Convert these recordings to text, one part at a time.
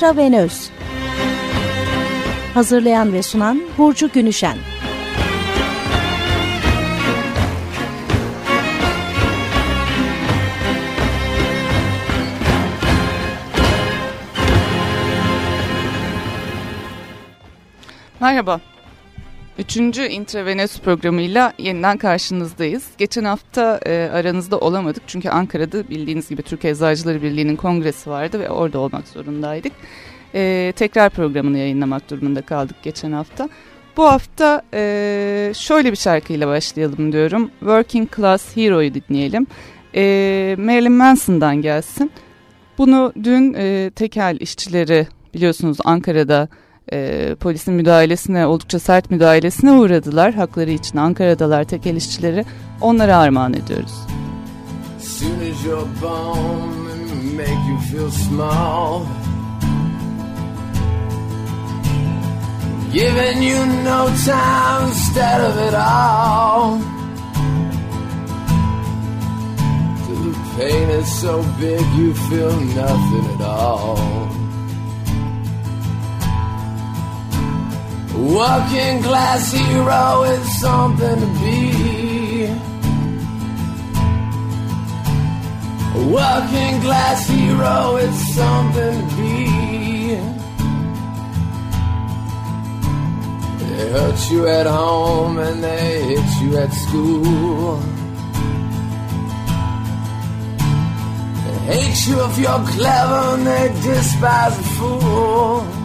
intravenöz. Hazırlayan ve sunan Burcu Günüşen. Merhaba. Üçüncü intravenöz programıyla yeniden karşınızdayız. Geçen hafta e, aranızda olamadık çünkü Ankara'da bildiğiniz gibi Türk Eczacıları Birliği'nin kongresi vardı ve orada olmak zorundaydık. E, tekrar programını yayınlamak durumunda kaldık geçen hafta. Bu hafta e, şöyle bir şarkıyla başlayalım diyorum. Working Class Hero'yu dinleyelim. E, Marilyn Manson'dan gelsin. Bunu dün e, tekel işçileri biliyorsunuz Ankara'da e, polisin müdahalesine oldukça sert müdahalesine uğradılar. Hakları için Ankara'dalar tekel işçileri. Onlara armağan ediyoruz. Giving you no time instead of it all The pain is so big you feel nothing at all Working class hero is something to be. Working class hero is something to be. They hurt you at home and they hit you at school. They hate you if you're clever and they despise a fool.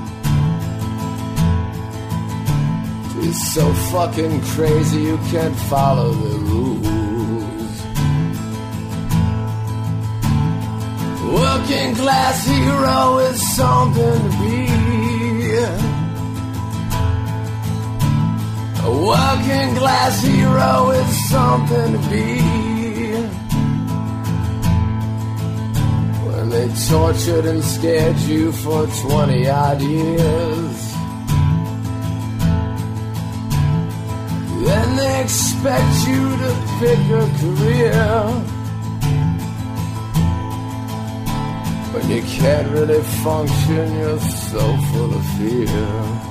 Is so fucking crazy you can't follow the rules. Working class hero is something to be. A working class hero is something to be. When they tortured and scared you for 20 odd years. Then they expect you to pick a career. When you can't really function, you're so full of fear.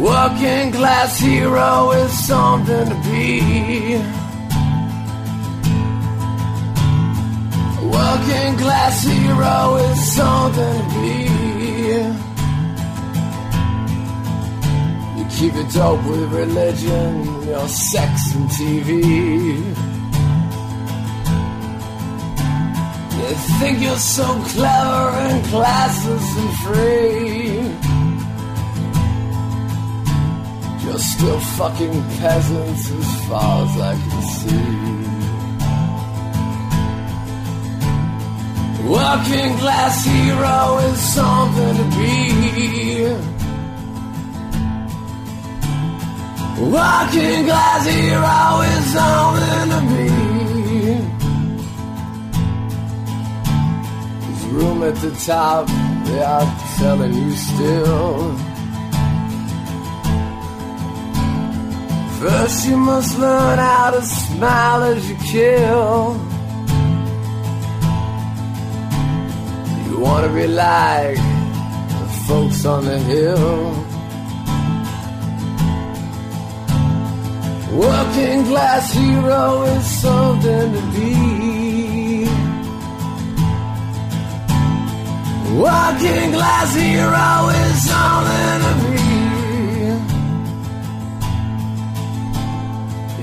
Working class hero is something to be. Working class hero is something to be. Keep it dope with religion, your sex and TV. You think you're so clever and classless and free. You're still fucking peasants as far as I can see. Working class hero is something to be. Walking glass hero is something to me. There's room at the top, they are telling you still. First, you must learn how to smile as you kill. You wanna be like the folks on the hill. Working class hero is something to be. Working class hero is something to be.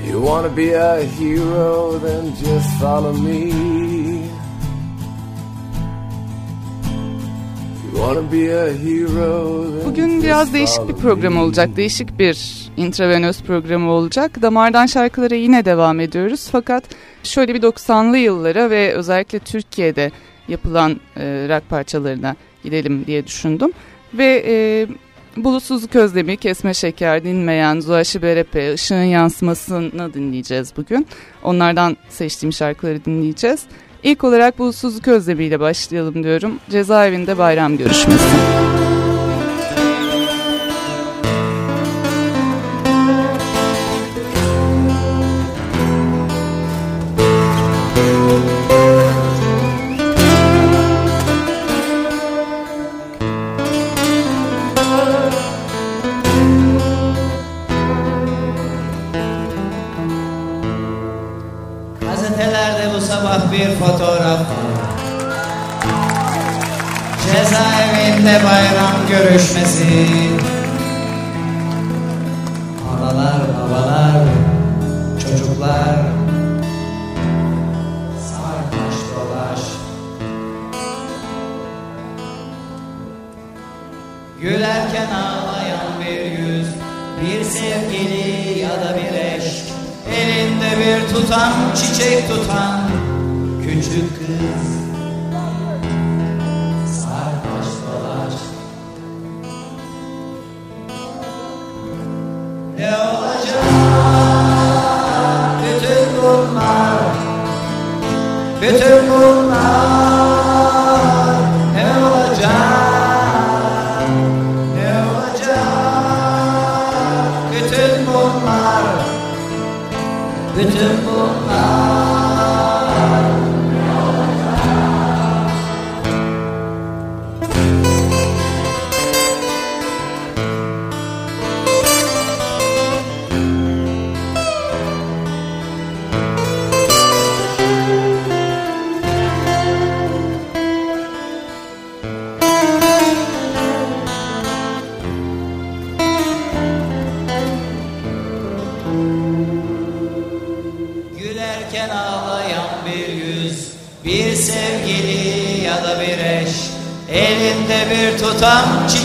You wanna be a hero, then just follow me. Bugün biraz değişik bir program olacak. Değişik bir intravenöz programı olacak. Damardan şarkılara yine devam ediyoruz. Fakat şöyle bir 90'lı yıllara ve özellikle Türkiye'de yapılan e, rock parçalarına gidelim diye düşündüm. Ve e, Bulutsuzluk Özlemi, Kesme Şeker, Dinmeyen, Zuhaşi Berepe, Işığın Yansıması'nı dinleyeceğiz bugün. Onlardan seçtiğim şarkıları dinleyeceğiz. İlk olarak Bulutsuzluk Özlemi ile başlayalım diyorum. Cezaevinde bayram görüşmesi.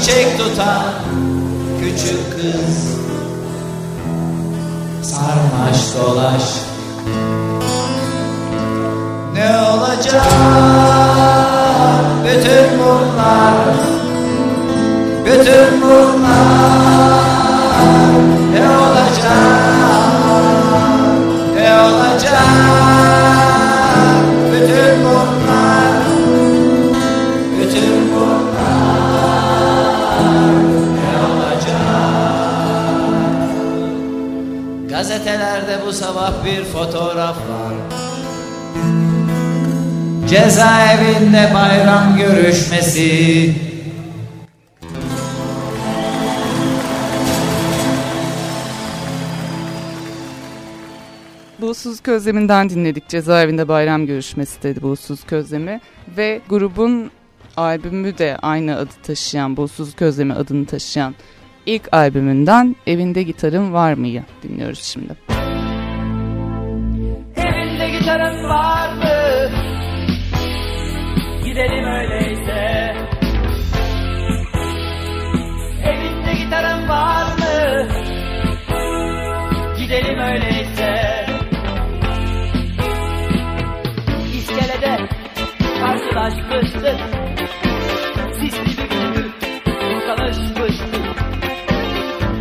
Çiçek tutan Küçük kız. Sarmaş dolaş Közlem'inden dinledik. Cezaevinde bayram görüşmesi dedi Buğsuz Közlemi. Ve grubun albümü de aynı adı taşıyan, Buğsuz Közlemi adını taşıyan ilk albümünden Evinde Gitarım Var mı'yı dinliyoruz şimdi. Evinde gitarın var mı? Gidelim öyleyse. Karşılaşmıştık. Sisli bir gündü tanışmıştık.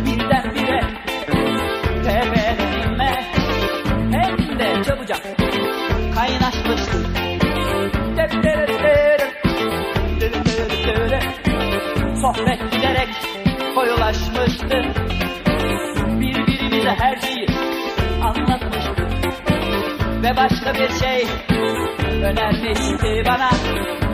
Birdenbire tepelerinme hem de çabucak kaynaşmıştık. Sohbet giderek koyulaşmıştı. Birbirimize her şeyi anlatmıştık. Ve başka bir şey But I say,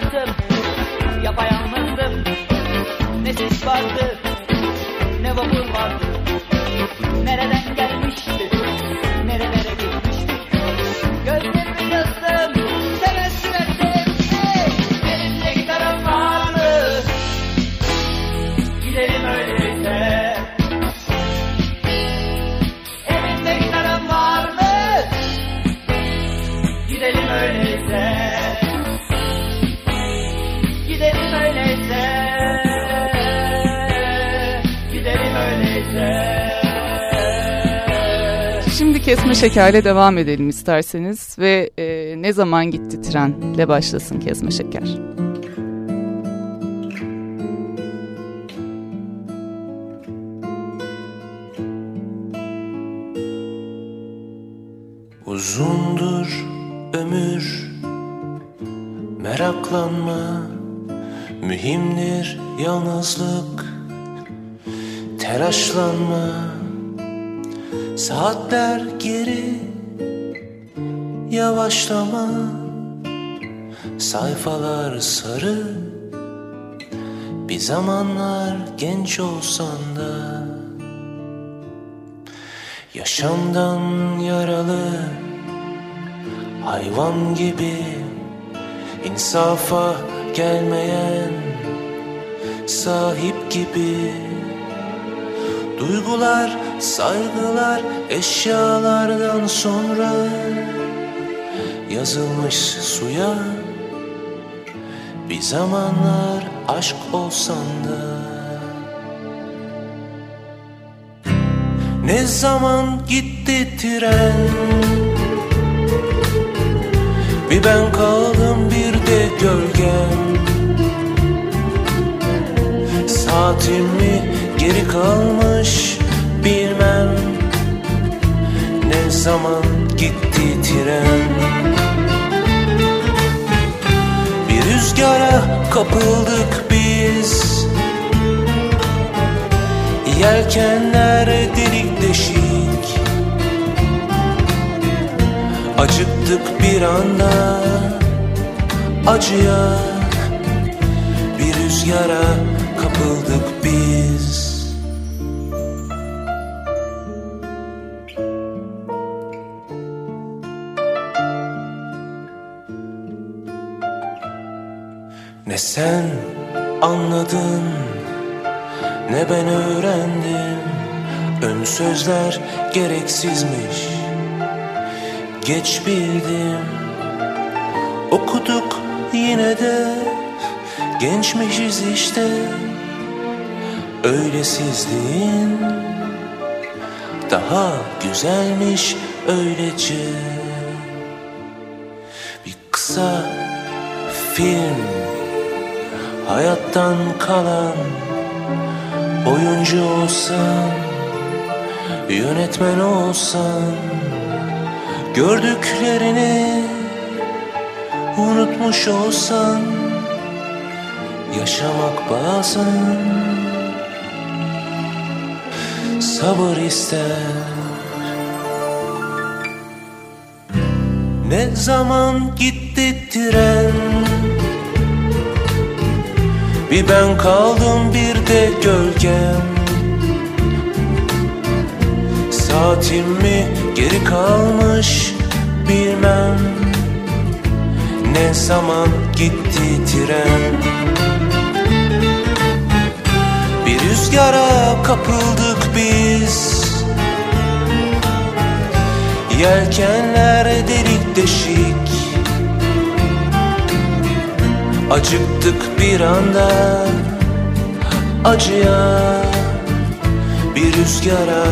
baktım, yapayalnızdım. Ne sis vardı, ne vapur vardı. Nereden gelmişti, Şimdi kesme şekerle devam edelim isterseniz ve e, ne zaman gitti trenle başlasın kesme şeker. Uzundur ömür Meraklanma Mühimdir yalnızlık Telaşlanma Saatler geri Yavaşlama. Sayfalar sarı Bir zamanlar genç olsan da. Yaşamdan yaralı Hayvan gibi insafa gelmeyen Sahip gibi Duygular, saygılar eşyalardan sonra Yazılmış suya Bir zamanlar aşk olsan da. Ne zaman gitti tren? Bir ben kaldım bir de gölgem. Saatim mi geri kalmış bilmem Ne zaman gitti tren. Bir rüzgara kapıldık biz. Yelkenler delik deşik. Acıktık bir anda Acıya. Bir rüzgara kapıldık biz sen anladın. Ne ben öğrendim? Ön sözler gereksizmiş. Geç bildim. Okuduk yine de. Gençmişiz işte. Öylesizliğin Daha güzelmiş öylece Bir kısa film Hayattan kalan Oyuncu olsan Yönetmen olsan Gördüklerini Unutmuş olsan Yaşamak bazen Sabır ister. Ne zaman gitti tren bir ben kaldım bir de gölgem. Saatim mi geri kalmış bilmem. Ne zaman gitti tren? Bir rüzgara kapıldık biz. Yelkenler delik deşik Acıktık bir anda acıya. Bir rüzgara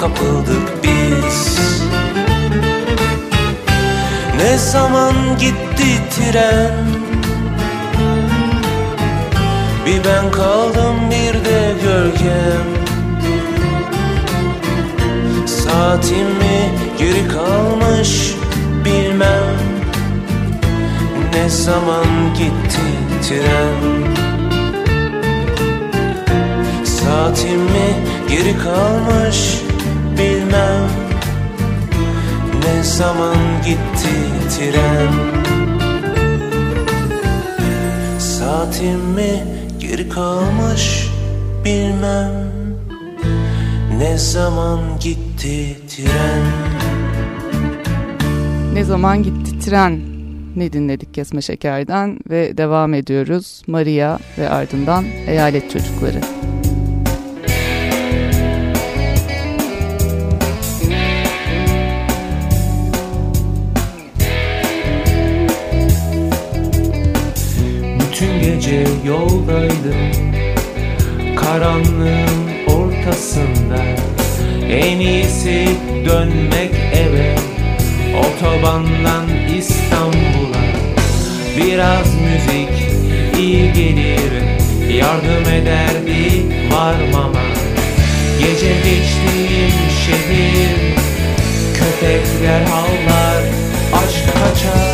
kapıldık biz. Ne zaman gitti tren? Bir ben kaldım bir de gölgem. Saatim mi geri kalmış bilmem ne zaman gitti tren? Saatim mi geri kalmış bilmem. Ne zaman gitti tren? Saatim mi geri kalmış bilmem. Ne zaman gitti tren? Ne zaman gitti tren ne dinledik Kesme Şeker'den ve devam ediyoruz. Maria ve ardından Eyalet Çocukları. Bütün gece yoldaydım. Karanlığın ortasında. En iyisi dönmek Otobandan İstanbul'a Biraz müzik iyi gelir Yardım ederdi varmama? Gece geçtiğim şehir Köpekler havlar Aşk kaçar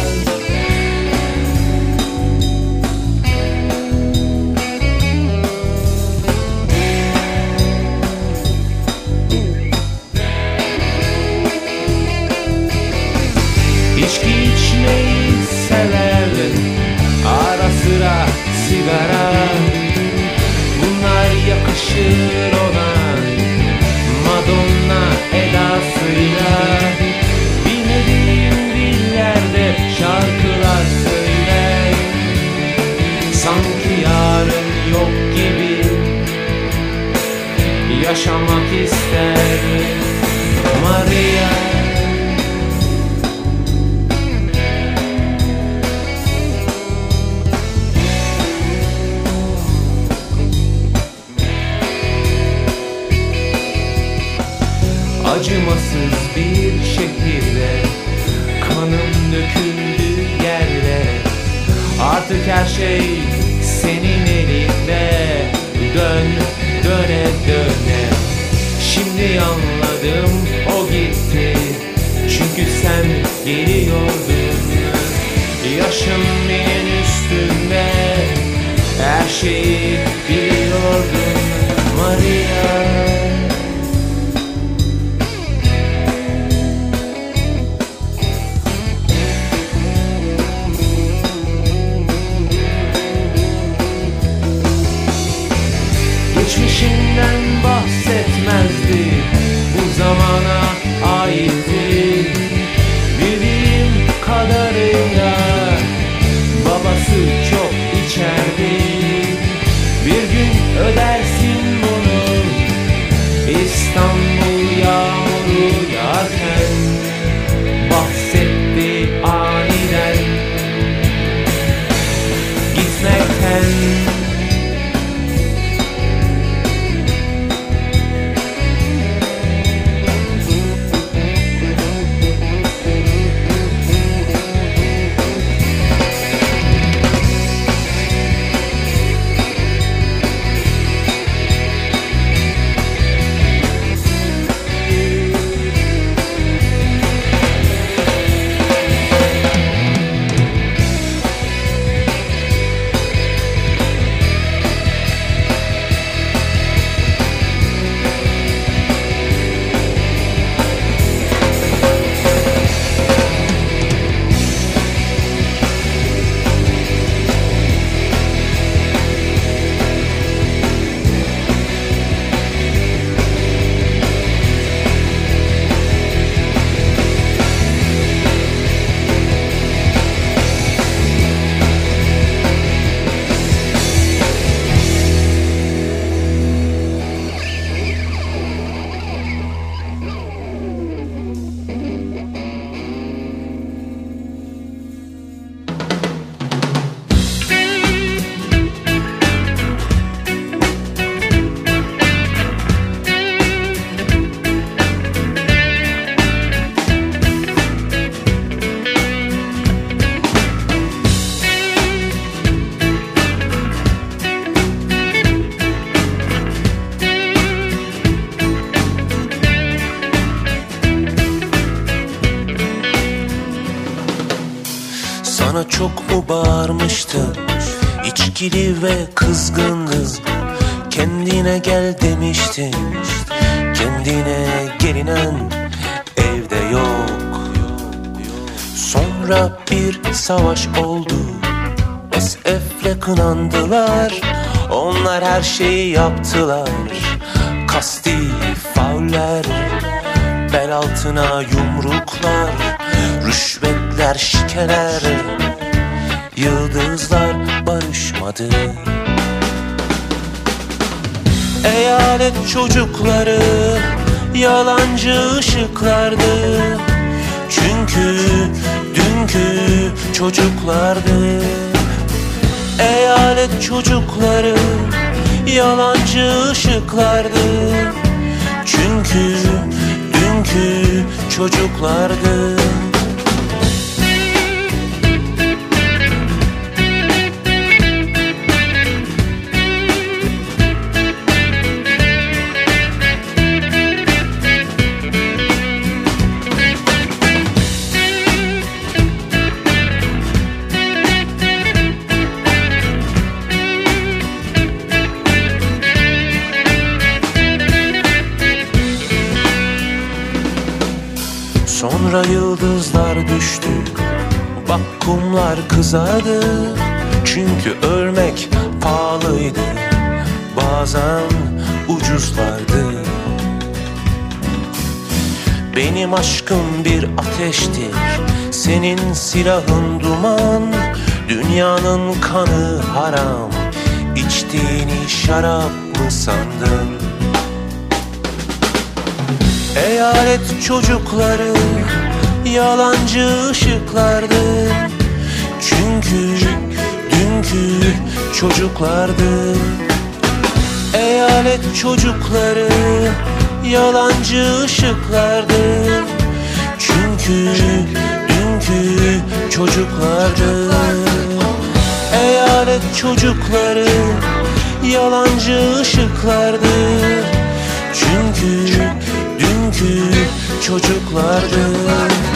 Bağırmıştı. İçkili ve kızgındı Kendine gel demiştin Kendine gelinen evde yok. Sonra bir savaş oldu. Esefle kınandılar. Onlar her şeyi yaptılar. Kasti fauller Bel altına yumruklar Rüşvetler şikeler Yıldızlar barışmadı. Eyalet çocukları Yalancı ışıklardı. Çünkü dünkü çocuklardı. Eyalet çocukları Yalancı ışıklardı. Çünkü dünkü çocuklardı Sonra yıldızlar düştü Bak kumlar kızardı Çünkü ölmek pahalıydı Bazen ucuzlardı. Benim aşkım bir ateştir Senin silahın duman. Dünyanın kanı haram İçtiğini şarap mı sandın? Eyalet çocukları Yalancı ışıklardı. Çünkü dünkü çocuklardı. Eyalet çocukları Yalancı ışıklardı. Çünkü dünkü çocuklardı. Eyalet çocukları Yalancı ışıklardı. Çünkü dünkü çocuklardı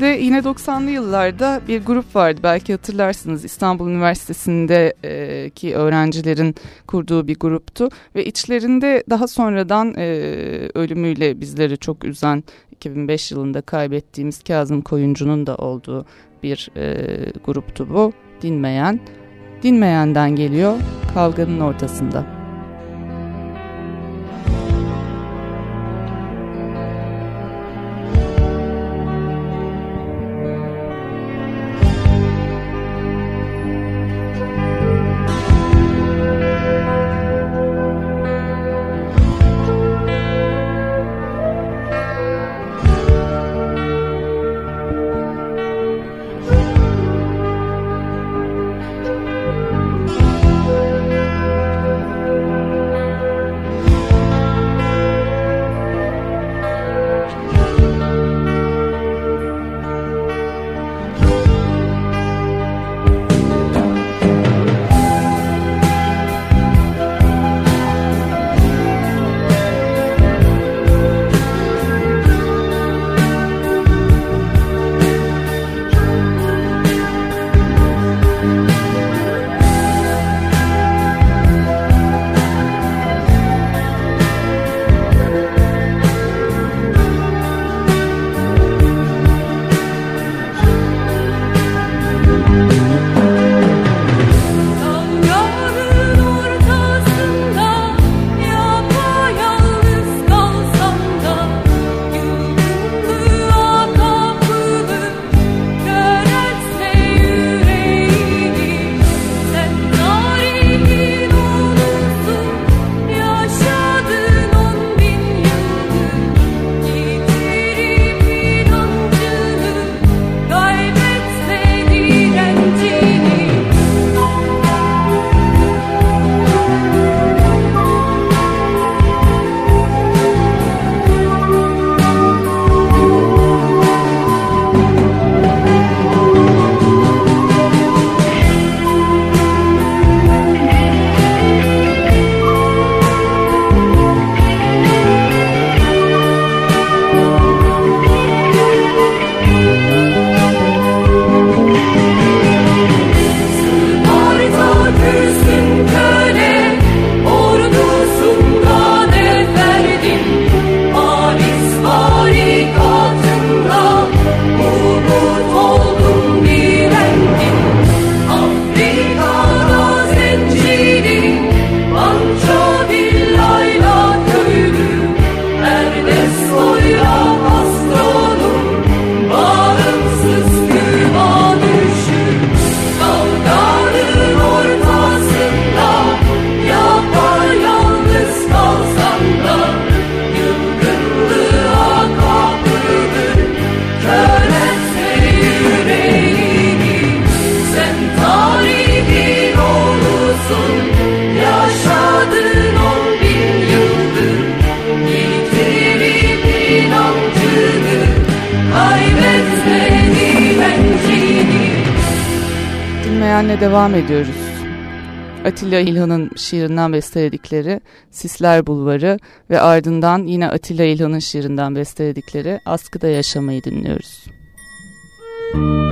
De yine 90'lı yıllarda bir grup vardı belki hatırlarsınız İstanbul Üniversitesi'ndeki öğrencilerin kurduğu bir gruptu ve içlerinde daha sonradan ölümüyle bizleri çok üzen 2005 yılında kaybettiğimiz Kazım Koyuncu'nun da olduğu bir gruptu bu dinmeyen dinmeyenden geliyor kavganın ortasında. Devam ediyoruz. Atilla İlhan'ın şiirinden besteledikleri Sisler Bulvarı ve ardından yine Atilla İlhan'ın şiirinden besteledikleri Askıda Yaşamayı dinliyoruz. Müzik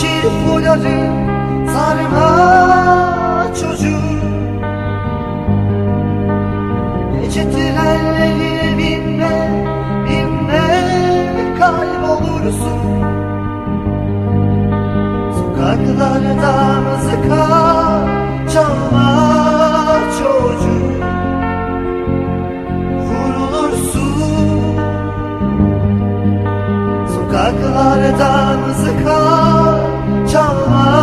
fuları sarma çocuğum Gece trenlerine binme, binme kaybolursun. Sokaklarda mızıka çalma çocuğum Vurulursun. Sokaklarda mızıka çalma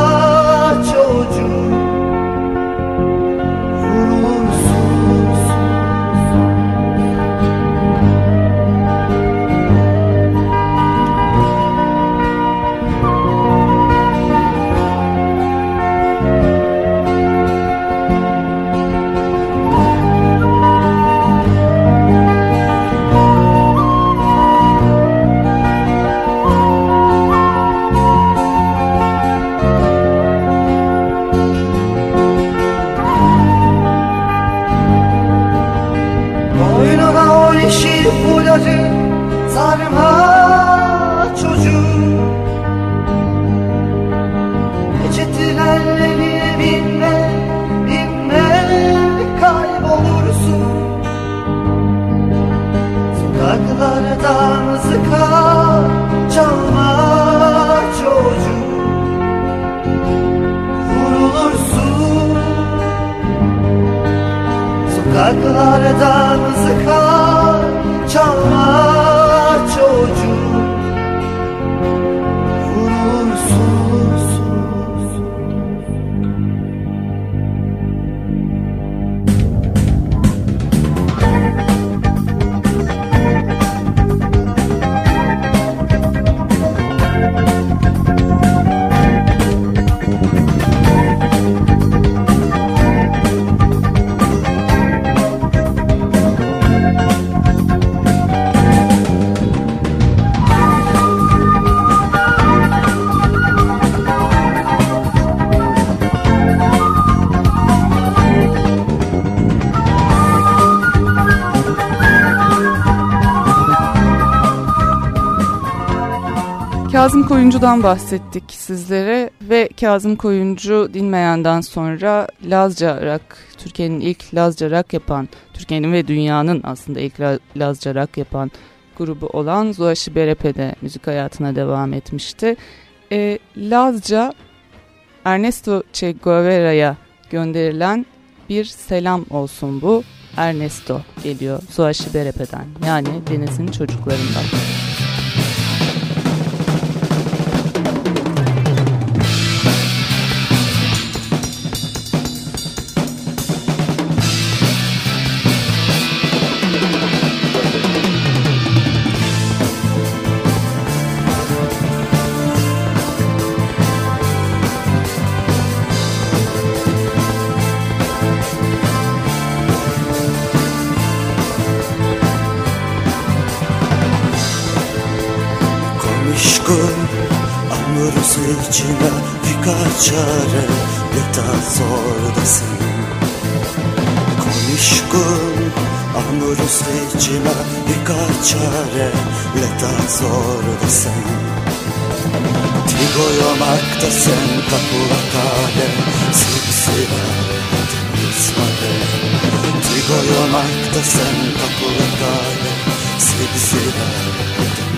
Sokaklarda mızıka Kazım Koyuncu'dan bahsettik sizlere ve Kazım Koyuncu dinmeyenden sonra Lazca Rak, Türkiye'nin ilk Lazca Rak yapan, Türkiye'nin ve dünyanın aslında ilk La- Lazca Rak yapan grubu olan Zuaşi Berepe'de müzik hayatına devam etmişti. E, Lazca Ernesto Che Guevara'ya gönderilen bir selam olsun bu. Ernesto geliyor Zuaşi Berepe'den yani denizin çocuklarından. Anlarız içine birkaç çare Yeter zordasın? Konuşkun anlarız içine birkaç çare Yeter zordasın? Tigoyo maktasın kapıla kale Sipsira deniz vare Tigoyo maktasın kapıla kale Sipsira deniz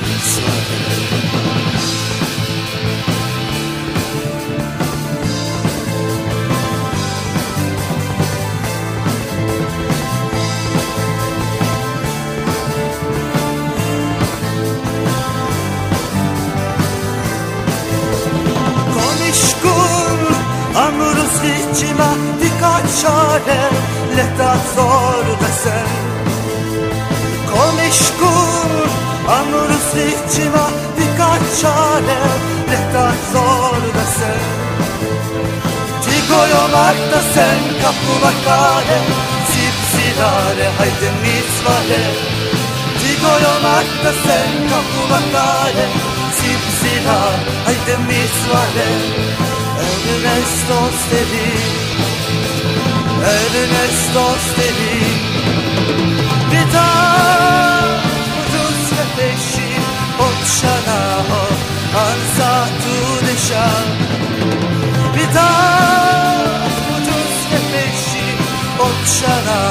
içime birkaç çare Leta zor desen Konuşkun anuruz içime birkaç çare Leta zor desen Tigoyo markta sen kapıla kare Sipsirare haydi misvare Tigoyo markta sen kapıla kare Sipsirar haydi misvare Ernestos dedi. Ernestos dedi. Veda Rus ve peşi Otşana ansa tu deixar Me dá muitos repeixes Oxalá,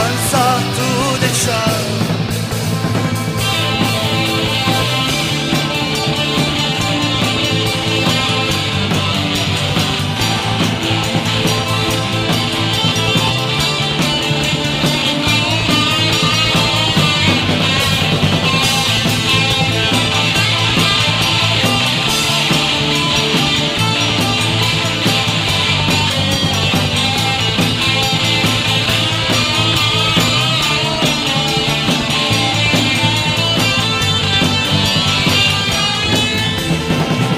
ansa tu deixar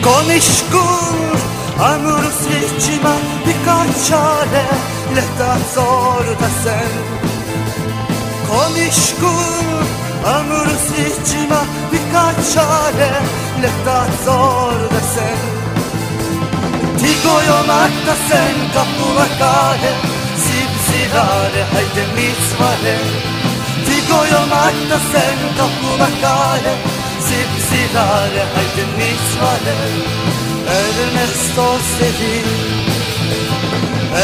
Konuşkur Amur seçime birkaç çare Lehta zor da sen. Konuşkur Amur seçime birkaç çare Lehta zor da sen. Tigoyomak da sen kapula kare Sipsilare haydi mitzvare Tigoyomak da sen kapula Sipsilare haydi mitzvare Ernesto Sedi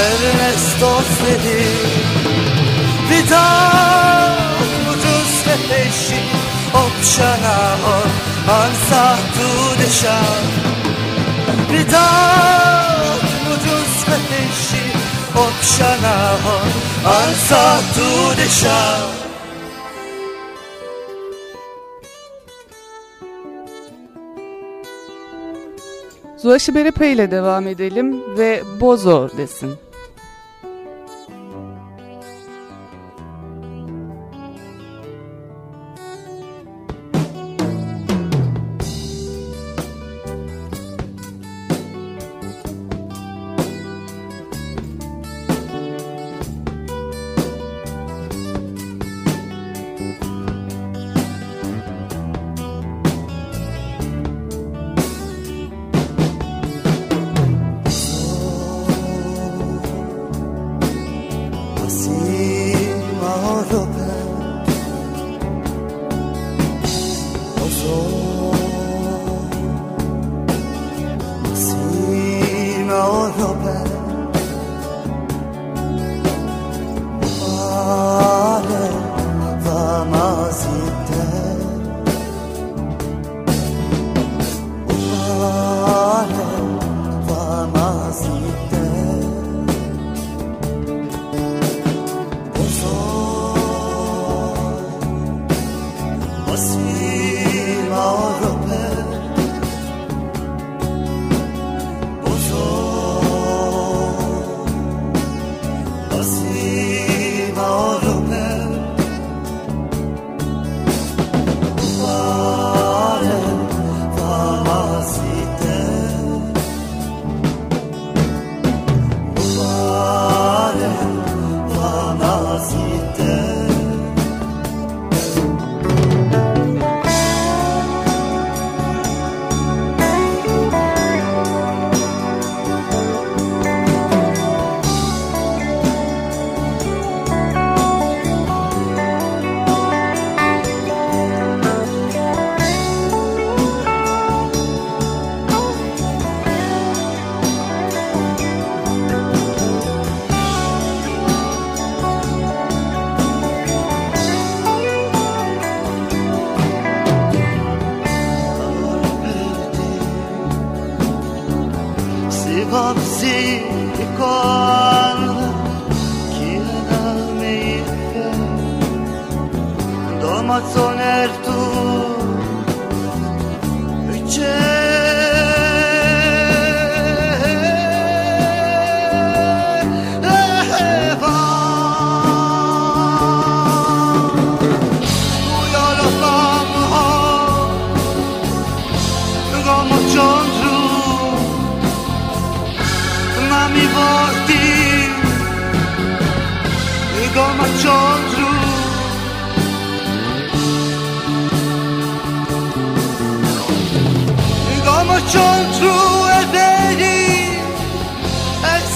Ernesto Sedi Vidat ucuz ve peşi Opşana o Ansa tu deşan Vidat ucuz ve peşi Opşana o Zuhaşı Berepe ile devam edelim ve Bozo desin.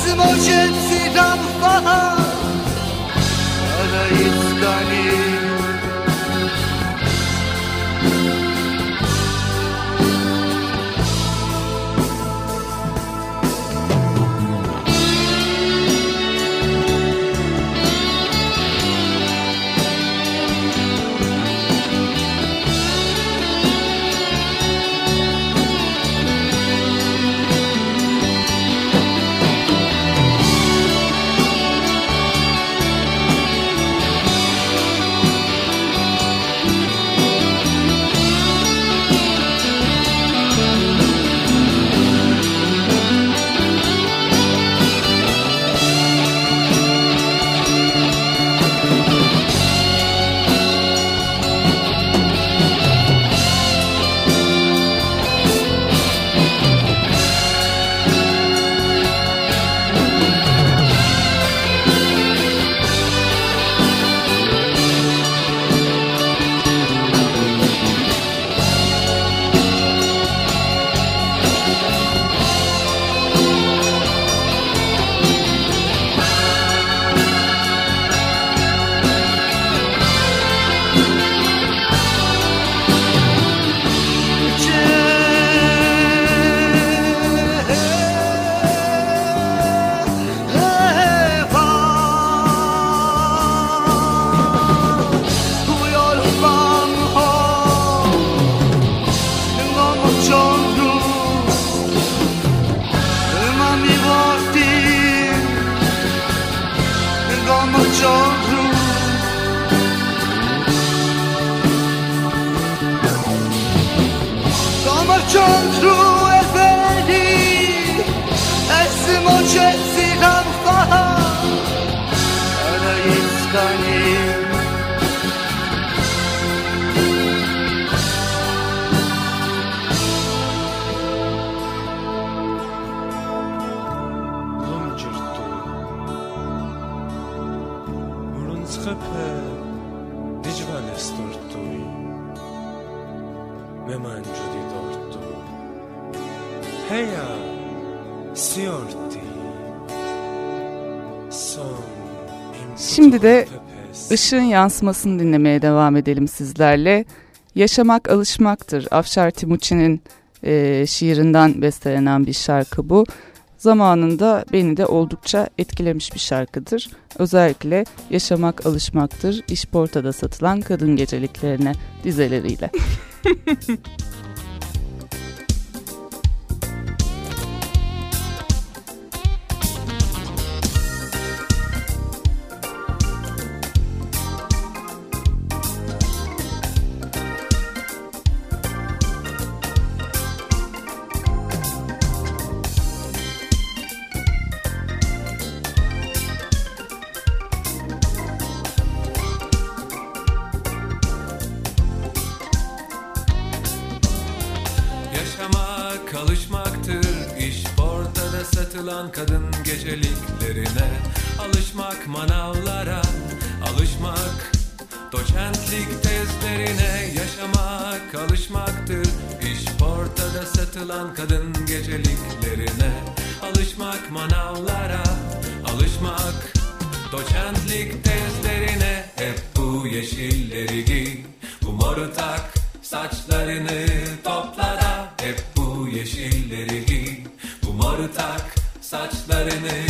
Возможен всегда в пахах, она и just Şimdi de Işığın yansımasını dinlemeye devam edelim sizlerle. Yaşamak alışmaktır. Afşar Timuçin'in e, şiirinden bestelenen bir şarkı bu. Zamanında beni de oldukça etkilemiş bir şarkıdır. Özellikle yaşamak alışmaktır. İşportada satılan kadın geceliklerine dizeleriyle. satılan kadın geceliklerine. Alışmak manavlara Alışmak doçentlik tezlerine. Yaşamak alışmaktır İş portada satılan kadın geceliklerine. Alışmak manavlara Alışmak doçentlik tezlerine. Hep bu yeşilleri giy Bu moru tak Saçlarını topla da. Hep bu yeşilleri giy Bu moru tak saçlarını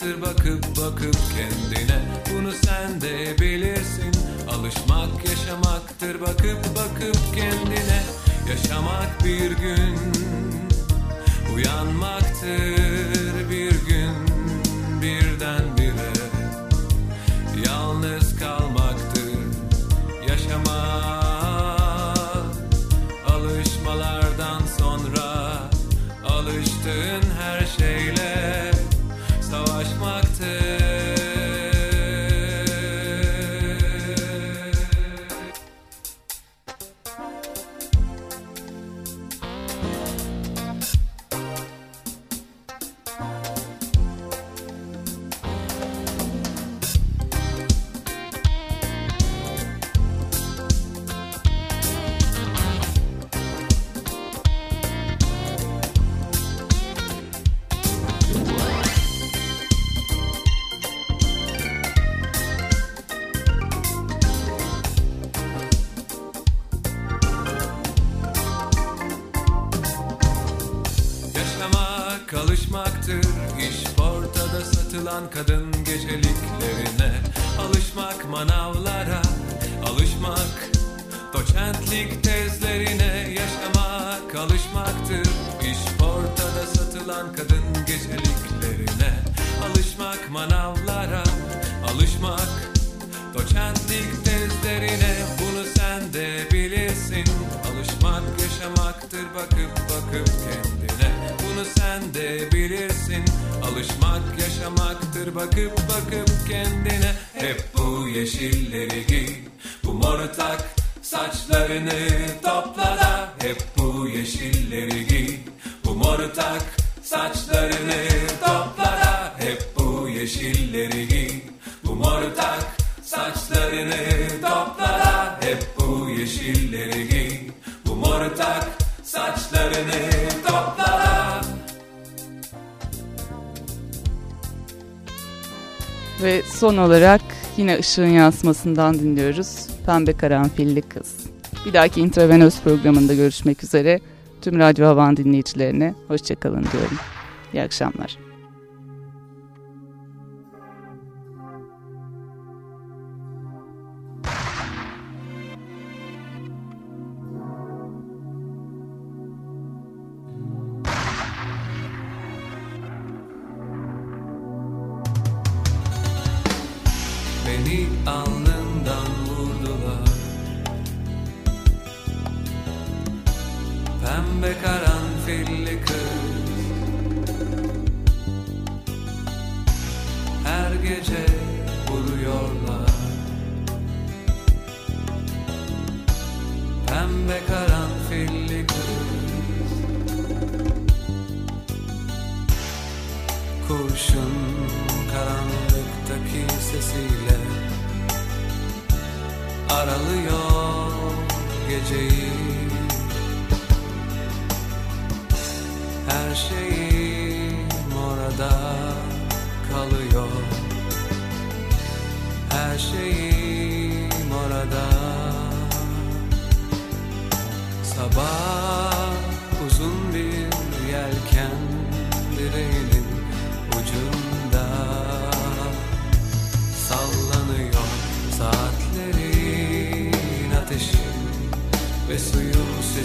yaşamaktır bakıp bakıp kendine. Bunu sen de bilirsin. Alışmak yaşamaktır. Bakıp bakıp kendine. Yaşamak bir gün Uyanmaktır giy Bu moru tak Saçlarını topla Ve son olarak yine ışığın yansımasından dinliyoruz. Pembe karanfilli kız. Bir dahaki intravenöz programında görüşmek üzere. Tüm Radyo Havan dinleyicilerine hoşçakalın diyorum. İyi akşamlar.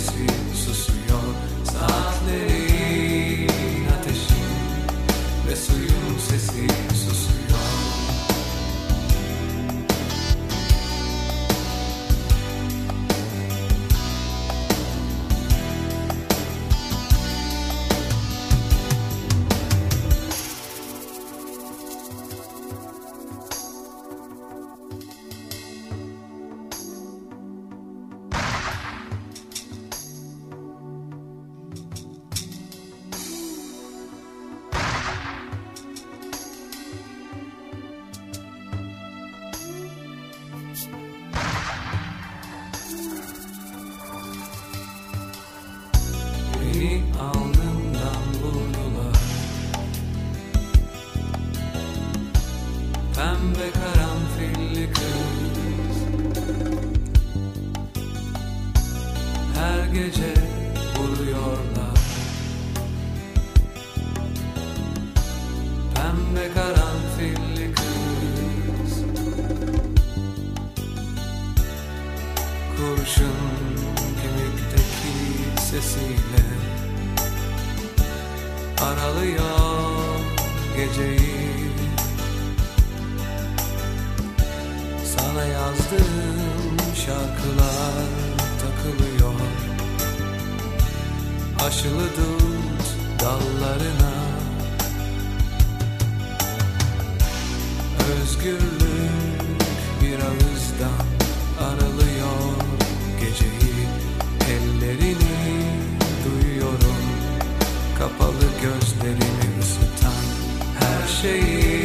sweet. Aşılı dut dallarına. Özgürlük bir ağızdan aralıyor geceyi. Ellerini duyuyorum Kapalı gözlerimi ısıtan her şeyi